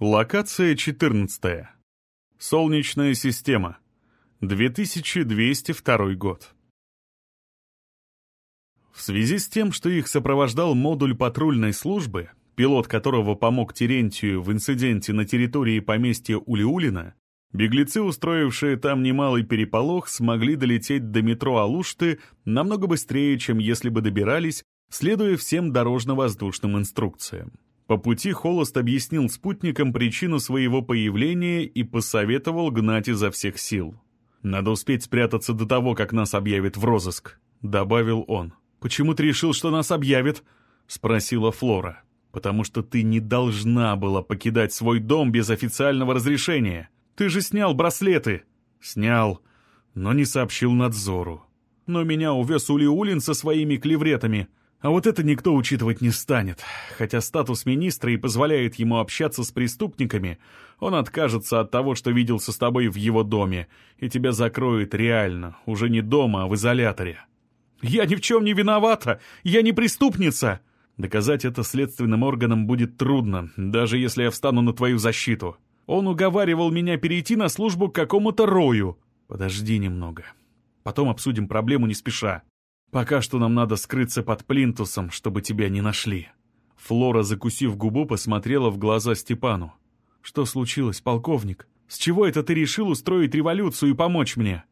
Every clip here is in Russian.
Локация 14. Солнечная система. 2202 год. В связи с тем, что их сопровождал модуль патрульной службы, пилот которого помог Терентию в инциденте на территории поместья Улиулина, беглецы, устроившие там немалый переполох, смогли долететь до метро Алушты намного быстрее, чем если бы добирались, следуя всем дорожно-воздушным инструкциям. По пути Холост объяснил спутникам причину своего появления и посоветовал гнать изо всех сил. «Надо успеть спрятаться до того, как нас объявят в розыск», — добавил он. «Почему ты решил, что нас объявят?» — спросила Флора. «Потому что ты не должна была покидать свой дом без официального разрешения. Ты же снял браслеты». «Снял, но не сообщил надзору. Но меня увез Улиулин со своими клевретами. А вот это никто учитывать не станет. Хотя статус министра и позволяет ему общаться с преступниками, он откажется от того, что виделся с тобой в его доме, и тебя закроет реально, уже не дома, а в изоляторе. «Я ни в чем не виновата! Я не преступница!» Доказать это следственным органам будет трудно, даже если я встану на твою защиту. Он уговаривал меня перейти на службу к какому-то рою. Подожди немного. Потом обсудим проблему не спеша. Пока что нам надо скрыться под плинтусом, чтобы тебя не нашли». Флора, закусив губу, посмотрела в глаза Степану. «Что случилось, полковник? С чего это ты решил устроить революцию и помочь мне?»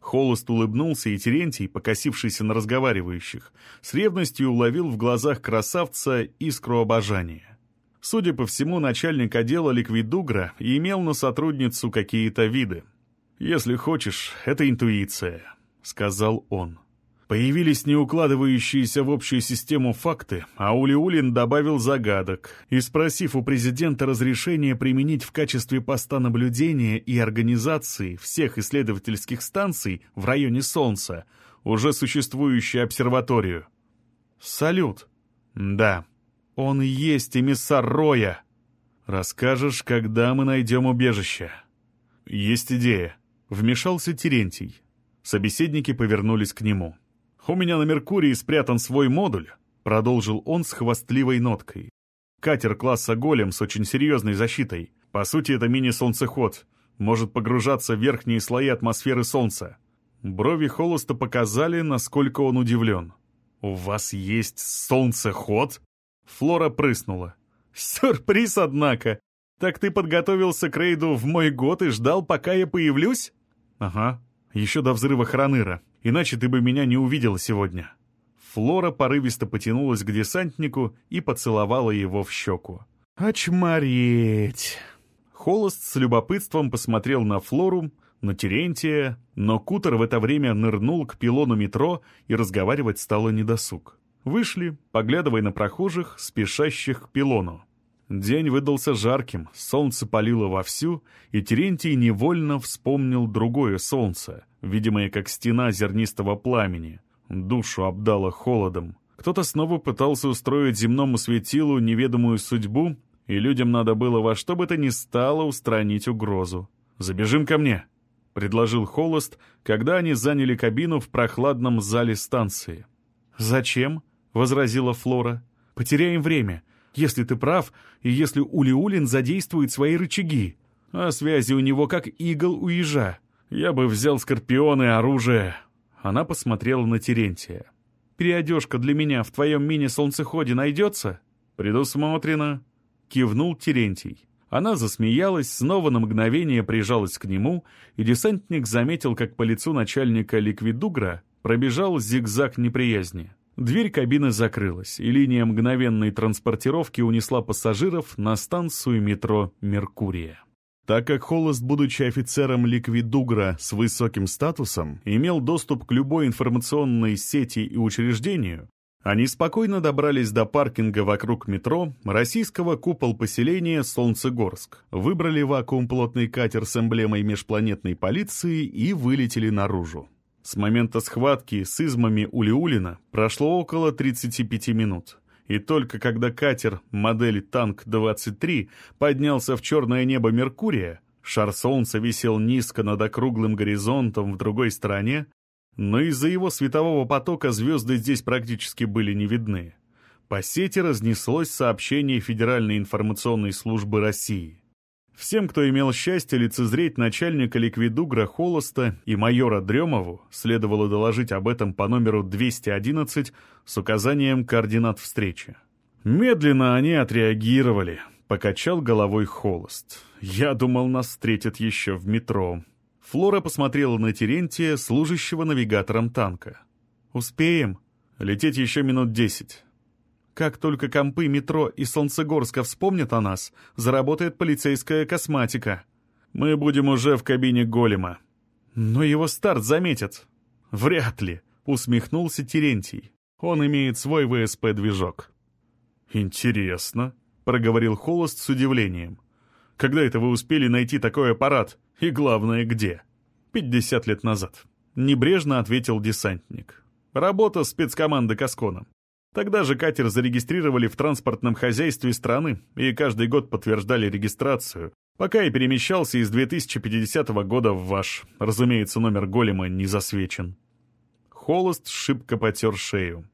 Холост улыбнулся, и Терентий, покосившийся на разговаривающих, с ревностью уловил в глазах красавца искру обожания. Судя по всему, начальник отдела Ликвидугра имел на сотрудницу какие-то виды. «Если хочешь, это интуиция», — сказал он. Появились неукладывающиеся в общую систему факты, а Улиулин добавил загадок и, спросив у президента разрешения применить в качестве поста наблюдения и организации всех исследовательских станций в районе Солнца уже существующую обсерваторию. «Салют!» «Да, он и есть эмиссар Роя!» «Расскажешь, когда мы найдем убежище?» «Есть идея», — вмешался Терентий. Собеседники повернулись к нему. «У меня на Меркурии спрятан свой модуль», — продолжил он с хвастливой ноткой. «Катер класса «Голем» с очень серьезной защитой. По сути, это мини-солнцеход. Может погружаться в верхние слои атмосферы Солнца». Брови Холоста показали, насколько он удивлен. «У вас есть солнцеход?» Флора прыснула. «Сюрприз, однако! Так ты подготовился к рейду в мой год и ждал, пока я появлюсь?» «Ага, еще до взрыва Хроныра иначе ты бы меня не увидела сегодня». Флора порывисто потянулась к десантнику и поцеловала его в щеку. «Очмареть!» Холост с любопытством посмотрел на Флору, на Терентия, но Кутер в это время нырнул к пилону метро и разговаривать стало недосуг. Вышли, поглядывая на прохожих, спешащих к пилону. День выдался жарким, солнце палило вовсю, и Терентий невольно вспомнил другое солнце, видимое как стена зернистого пламени. Душу обдало холодом. Кто-то снова пытался устроить земному светилу неведомую судьбу, и людям надо было во что бы то ни стало устранить угрозу. «Забежим ко мне», — предложил Холост, когда они заняли кабину в прохладном зале станции. «Зачем?» — возразила Флора. «Потеряем время если ты прав, и если Улиулин задействует свои рычаги. А связи у него как игл у ежа. Я бы взял скорпионы оружие. Она посмотрела на Терентия. «Переодежка для меня в твоем мини-солнцеходе найдется?» «Предусмотрено», — кивнул Терентий. Она засмеялась, снова на мгновение прижалась к нему, и десантник заметил, как по лицу начальника ликвидугра пробежал зигзаг неприязни. Дверь кабины закрылась, и линия мгновенной транспортировки унесла пассажиров на станцию метро «Меркурия». Так как Холост, будучи офицером Ликвидугра с высоким статусом, имел доступ к любой информационной сети и учреждению, они спокойно добрались до паркинга вокруг метро российского купол-поселения Солнцегорск, выбрали вакуум-плотный катер с эмблемой межпланетной полиции и вылетели наружу. С момента схватки с измами Улиулина прошло около 35 минут. И только когда катер модели «Танк-23» поднялся в черное небо Меркурия, шар Солнца висел низко над округлым горизонтом в другой стороне, но из-за его светового потока звезды здесь практически были не видны. По сети разнеслось сообщение Федеральной информационной службы России. Всем, кто имел счастье лицезреть начальника ликвидугра Холоста и майора Дремову, следовало доложить об этом по номеру 211 с указанием координат встречи. Медленно они отреагировали, покачал головой Холост. Я думал, нас встретят еще в метро. Флора посмотрела на Терентия, служащего навигатором танка. «Успеем?» «Лететь еще минут десять. Как только компы метро и Солнцегорска вспомнят о нас, заработает полицейская косматика. Мы будем уже в кабине голема. Но его старт заметят. Вряд ли, усмехнулся Терентий. Он имеет свой ВСП-движок. Интересно, проговорил Холост с удивлением. Когда это вы успели найти такой аппарат? И главное, где? Пятьдесят лет назад. Небрежно ответил десантник. Работа спецкоманды Каскона. Тогда же катер зарегистрировали в транспортном хозяйстве страны и каждый год подтверждали регистрацию, пока я перемещался из 2050 года в ваш. Разумеется, номер голема не засвечен. Холост шибко потер шею.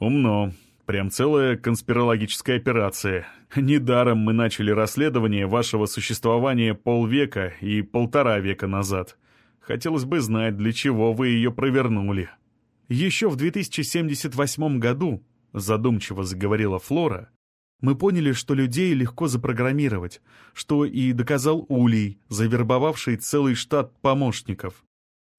Умно. Прям целая конспирологическая операция. Недаром мы начали расследование вашего существования полвека и полтора века назад. Хотелось бы знать, для чего вы ее провернули. Еще в 2078 году задумчиво заговорила Флора, мы поняли, что людей легко запрограммировать, что и доказал Улей, завербовавший целый штат помощников.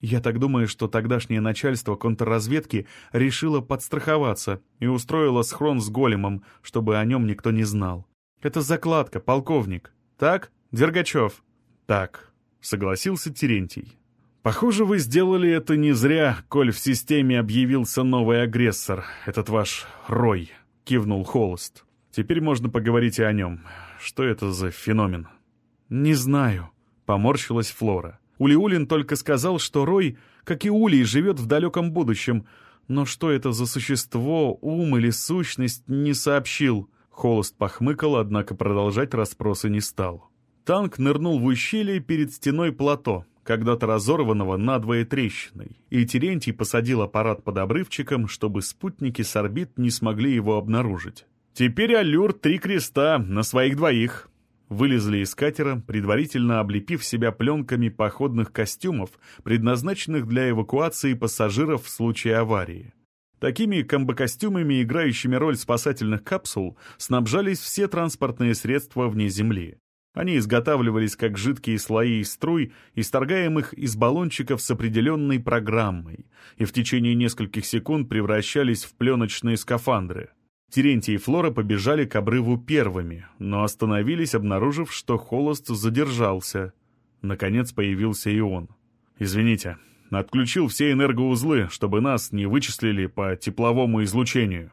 Я так думаю, что тогдашнее начальство контрразведки решило подстраховаться и устроило схрон с големом, чтобы о нем никто не знал. Это закладка, полковник. Так, Дергачев? Так, согласился Терентий. Похоже, вы сделали это не зря, коль в системе объявился новый агрессор, этот ваш Рой, кивнул Холост. Теперь можно поговорить и о нем. Что это за феномен? Не знаю, поморщилась Флора. Улиулин только сказал, что Рой, как и Улей, живет в далеком будущем, но что это за существо, ум или сущность, не сообщил. Холост похмыкал, однако продолжать расспросы не стал. Танк нырнул в ущелье перед стеной плато, когда-то разорванного надвое трещиной, и Терентий посадил аппарат под обрывчиком, чтобы спутники с орбит не смогли его обнаружить. «Теперь аллюр три креста на своих двоих», вылезли из катера, предварительно облепив себя пленками походных костюмов, предназначенных для эвакуации пассажиров в случае аварии. Такими комбокостюмами, играющими роль спасательных капсул, снабжались все транспортные средства вне Земли. Они изготавливались как жидкие слои струй, исторгаемых из баллончиков с определенной программой, и в течение нескольких секунд превращались в пленочные скафандры. Терентий и Флора побежали к обрыву первыми, но остановились, обнаружив, что холост задержался. Наконец появился и он. «Извините, отключил все энергоузлы, чтобы нас не вычислили по тепловому излучению».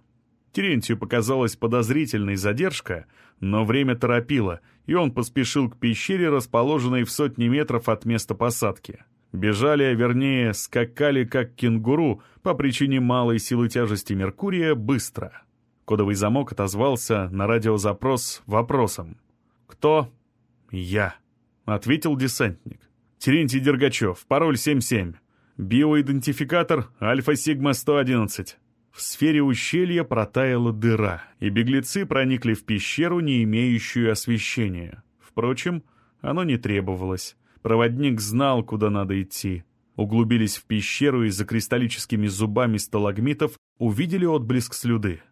Терентию показалась подозрительной задержка, но время торопило, и он поспешил к пещере, расположенной в сотни метров от места посадки. Бежали, а вернее, скакали как кенгуру по причине малой силы тяжести Меркурия быстро. Кодовый замок отозвался на радиозапрос вопросом. «Кто?» «Я», — ответил десантник. «Терентий Дергачев, пароль 77. Биоидентификатор Альфа-Сигма-111». В сфере ущелья протаяла дыра, и беглецы проникли в пещеру, не имеющую освещения. Впрочем, оно не требовалось. Проводник знал, куда надо идти. Углубились в пещеру и за кристаллическими зубами сталагмитов увидели отблеск слюды.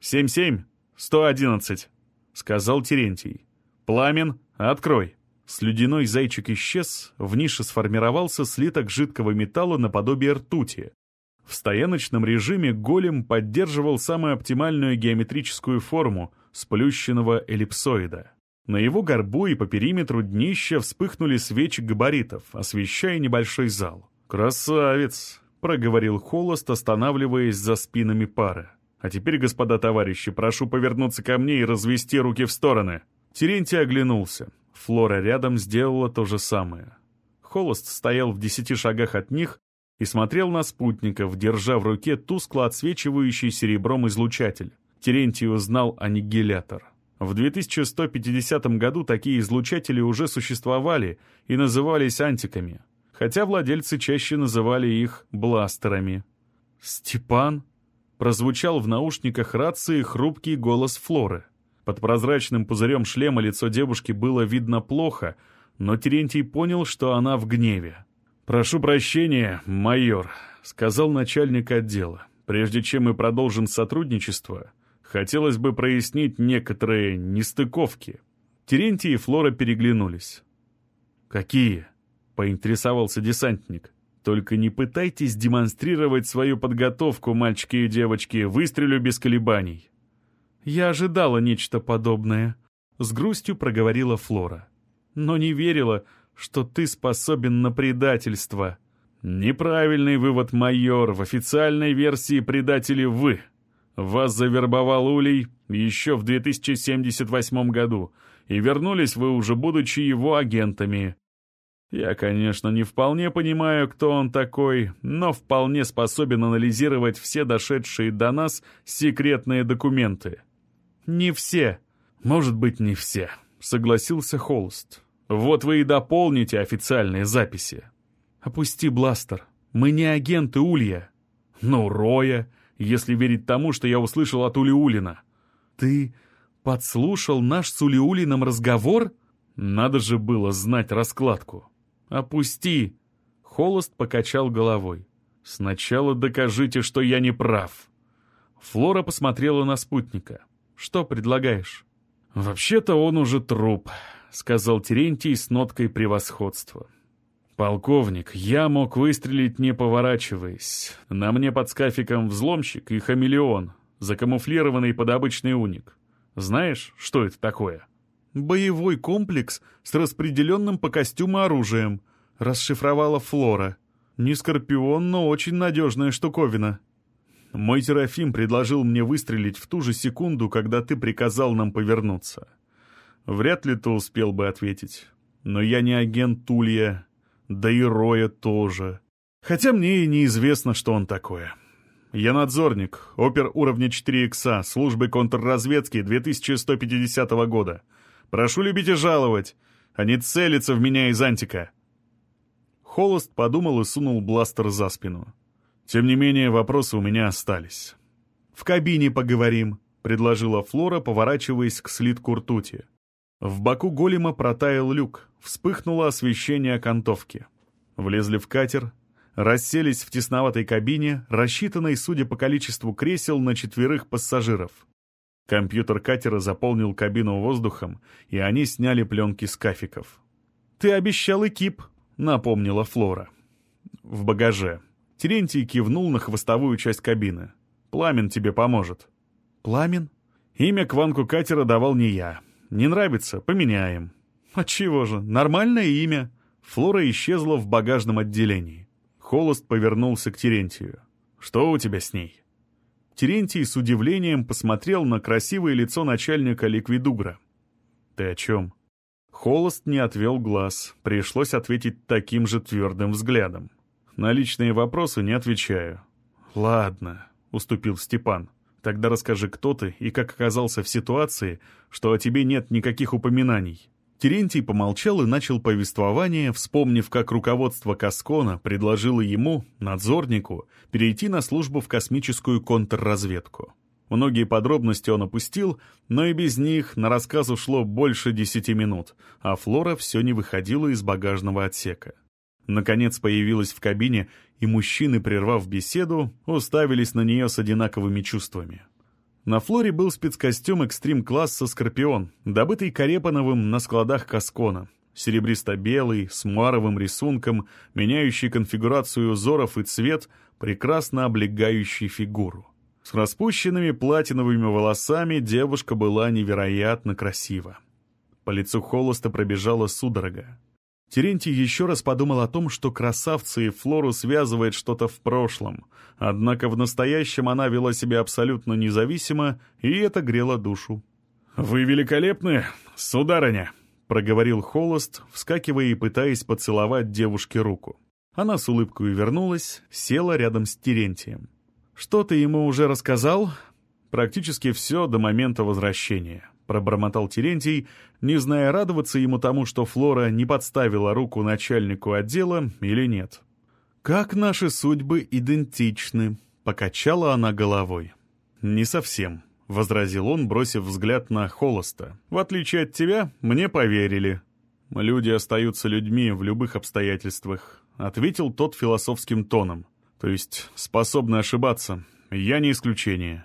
«Семь-семь, сто одиннадцать», — сказал Терентий. «Пламен, открой». Слюдяной зайчик исчез, в нише сформировался слиток жидкого металла наподобие ртути, в стояночном режиме голем поддерживал самую оптимальную геометрическую форму сплющенного эллипсоида. На его горбу и по периметру днища вспыхнули свечи габаритов, освещая небольшой зал. «Красавец!» — проговорил Холост, останавливаясь за спинами пары. «А теперь, господа товарищи, прошу повернуться ко мне и развести руки в стороны». Терентий оглянулся. Флора рядом сделала то же самое. Холост стоял в десяти шагах от них, и смотрел на спутников, держа в руке тускло отсвечивающий серебром излучатель. Терентий узнал аннигилятор. В 2150 году такие излучатели уже существовали и назывались антиками, хотя владельцы чаще называли их бластерами. «Степан?» — прозвучал в наушниках рации хрупкий голос Флоры. Под прозрачным пузырем шлема лицо девушки было видно плохо, но Терентий понял, что она в гневе. «Прошу прощения, майор», — сказал начальник отдела. «Прежде чем мы продолжим сотрудничество, хотелось бы прояснить некоторые нестыковки». Терентий и Флора переглянулись. «Какие?» — поинтересовался десантник. «Только не пытайтесь демонстрировать свою подготовку, мальчики и девочки, выстрелю без колебаний». «Я ожидала нечто подобное», — с грустью проговорила Флора. «Но не верила, что ты способен на предательство». «Неправильный вывод, майор. В официальной версии предатели вы. Вас завербовал Улей еще в 2078 году, и вернулись вы уже будучи его агентами. Я, конечно, не вполне понимаю, кто он такой, но вполне способен анализировать все дошедшие до нас секретные документы. Не все. Может быть, не все, согласился Холст. Вот вы и дополните официальные записи. Опусти бластер. Мы не агенты Улья. Ну, Роя, если верить тому, что я услышал от Улиулина. Ты подслушал наш с Улиулином разговор? Надо же было знать раскладку. «Опусти!» Холост покачал головой. «Сначала докажите, что я не прав». Флора посмотрела на спутника. «Что предлагаешь?» «Вообще-то он уже труп», — сказал Терентий с ноткой превосходства. «Полковник, я мог выстрелить, не поворачиваясь. На мне под скафиком взломщик и хамелеон, закамуфлированный под обычный уник. Знаешь, что это такое?» «Боевой комплекс с распределенным по костюму оружием», — расшифровала Флора. «Не скорпион, но очень надежная штуковина». «Мой Терафим предложил мне выстрелить в ту же секунду, когда ты приказал нам повернуться. Вряд ли ты успел бы ответить. Но я не агент Тулья, да и Роя тоже. Хотя мне и неизвестно, что он такое». Я надзорник, опер уровня 4 икса, службы контрразведки 2150 года. Прошу любить и жаловать, а не целиться в меня из антика». Холост подумал и сунул бластер за спину. Тем не менее, вопросы у меня остались. «В кабине поговорим», — предложила Флора, поворачиваясь к слитку ртути. В боку голема протаял люк, вспыхнуло освещение окантовки. Влезли в катер, расселись в тесноватой кабине, рассчитанной, судя по количеству кресел, на четверых пассажиров. Компьютер катера заполнил кабину воздухом, и они сняли пленки с кафиков. «Ты обещал экип», — напомнила Флора. «В багаже». Терентий кивнул на хвостовую часть кабины. «Пламен тебе поможет». «Пламен?» Имя кванку катера давал не я. Не нравится — поменяем. Отчего же, нормальное имя. Флора исчезла в багажном отделении. Холост повернулся к Терентию. «Что у тебя с ней?» Терентий с удивлением посмотрел на красивое лицо начальника ликвидугра. «Ты о чем?» Холост не отвел глаз, пришлось ответить таким же твердым взглядом. «На личные вопросы не отвечаю». «Ладно», — уступил Степан. «Тогда расскажи, кто ты и как оказался в ситуации, что о тебе нет никаких упоминаний». Терентий помолчал и начал повествование, вспомнив, как руководство Каскона предложило ему, надзорнику, перейти на службу в космическую контрразведку. Многие подробности он опустил, но и без них на рассказ ушло больше десяти минут, а Флора все не выходила из багажного отсека. Наконец появилась в кабине, и мужчины, прервав беседу, уставились на нее с одинаковыми чувствами. На Флоре был спецкостюм экстрим-класса «Скорпион», добытый Карепановым на складах Каскона. Серебристо-белый, с муаровым рисунком, меняющий конфигурацию узоров и цвет, прекрасно облегающий фигуру. С распущенными платиновыми волосами девушка была невероятно красива. По лицу холоста пробежала судорога. Терентий еще раз подумал о том, что красавцы и Флору связывает что-то в прошлом, однако в настоящем она вела себя абсолютно независимо, и это грело душу. «Вы великолепны, сударыня!» — проговорил Холост, вскакивая и пытаясь поцеловать девушке руку. Она с улыбкой вернулась, села рядом с Терентием. «Что ты ему уже рассказал?» «Практически все до момента возвращения пробормотал Терентий, не зная, радоваться ему тому, что Флора не подставила руку начальнику отдела или нет. «Как наши судьбы идентичны», — покачала она головой. «Не совсем», — возразил он, бросив взгляд на Холоста. «В отличие от тебя, мне поверили». «Люди остаются людьми в любых обстоятельствах», — ответил тот философским тоном. «То есть способны ошибаться. Я не исключение».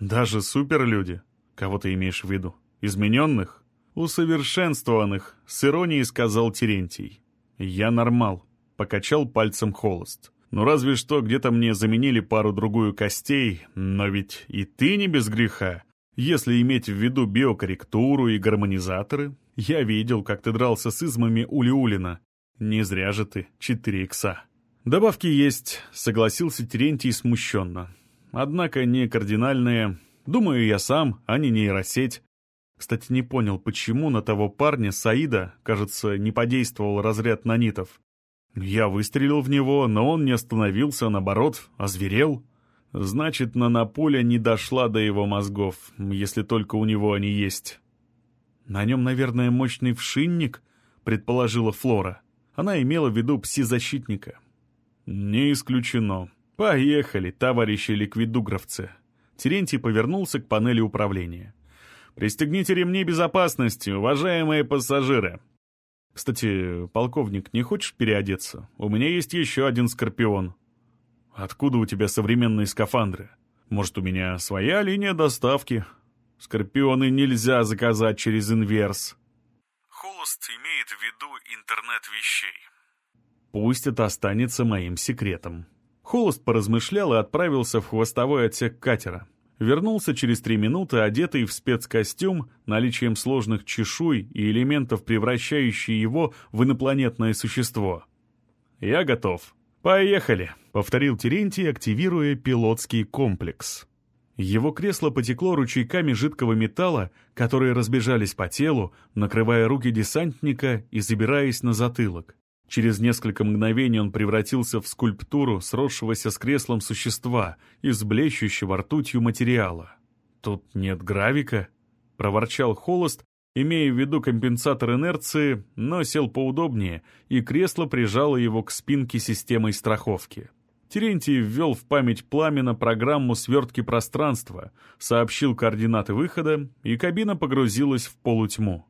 «Даже суперлюди? Кого ты имеешь в виду? Измененных?» «Усовершенствованных», — с иронией сказал Терентий. «Я нормал», — покачал пальцем Холост. Ну разве что где-то мне заменили пару-другую костей, но ведь и ты не без греха. Если иметь в виду биокорректуру и гармонизаторы, я видел, как ты дрался с измами Улиулина. Не зря же ты 4 икса. Добавки есть, согласился Терентий смущенно. Однако не кардинальные. Думаю, я сам, а не нейросеть. Кстати, не понял, почему на того парня, Саида, кажется, не подействовал разряд нанитов. Я выстрелил в него, но он не остановился, наоборот, озверел. Значит, нанополя не дошла до его мозгов, если только у него они есть. На нем, наверное, мощный вшинник, предположила Флора. Она имела в виду пси-защитника. Не исключено. Поехали, товарищи ликвидугровцы. Терентий повернулся к панели управления. «Пристегните ремни безопасности, уважаемые пассажиры. Кстати, полковник, не хочешь переодеться? У меня есть еще один скорпион. Откуда у тебя современные скафандры? Может, у меня своя линия доставки? Скорпионы нельзя заказать через инверс. Холост имеет в виду интернет вещей. Пусть это останется моим секретом. Холост поразмышлял и отправился в хвостовой отсек катера. Вернулся через три минуты, одетый в спецкостюм, наличием сложных чешуй и элементов, превращающих его в инопланетное существо. «Я готов. Поехали!» — повторил Терентий, активируя пилотский комплекс. Его кресло потекло ручейками жидкого металла, которые разбежались по телу, накрывая руки десантника и забираясь на затылок. Через несколько мгновений он превратился в скульптуру сросшегося с креслом существа из блещущего ртутью материала. «Тут нет гравика?» — проворчал Холост, имея в виду компенсатор инерции, но сел поудобнее, и кресло прижало его к спинке системой страховки. Терентий ввел в память пламена программу свертки пространства, сообщил координаты выхода, и кабина погрузилась в полутьму.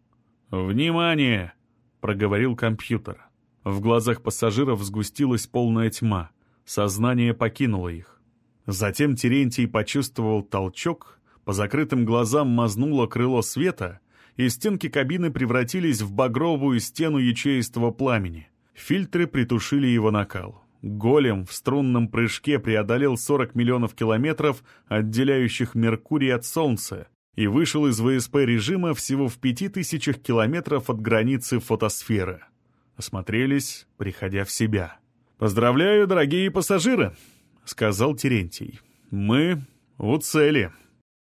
«Внимание!» — проговорил компьютер. В глазах пассажиров сгустилась полная тьма. Сознание покинуло их. Затем Терентий почувствовал толчок, по закрытым глазам мазнуло крыло света, и стенки кабины превратились в багровую стену ячеистого пламени. Фильтры притушили его накал. Голем в струнном прыжке преодолел 40 миллионов километров, отделяющих Меркурий от Солнца, и вышел из ВСП режима всего в 5000 километров от границы фотосферы осмотрелись, приходя в себя. «Поздравляю, дорогие пассажиры!» — сказал Терентий. «Мы у цели».